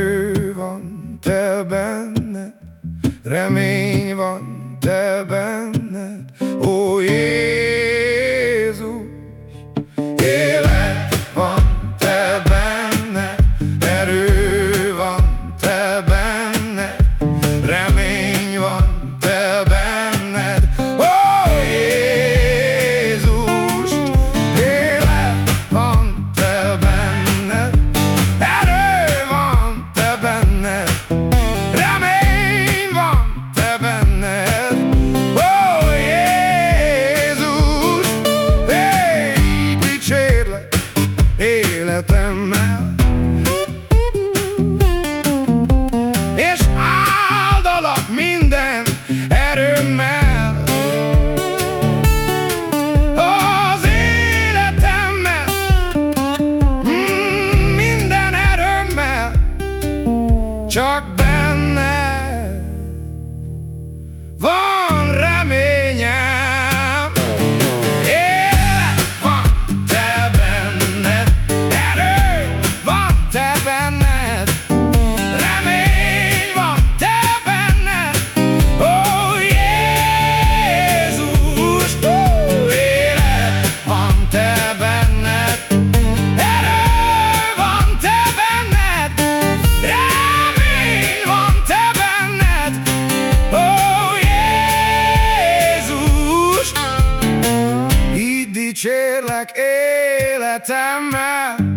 erő van te benned, remény van te benned, ó Jézus. szeretemmel És áldalak minden erőmmel. Az életemmel. Hmm, minden erőmmel. Csak élek életemmel.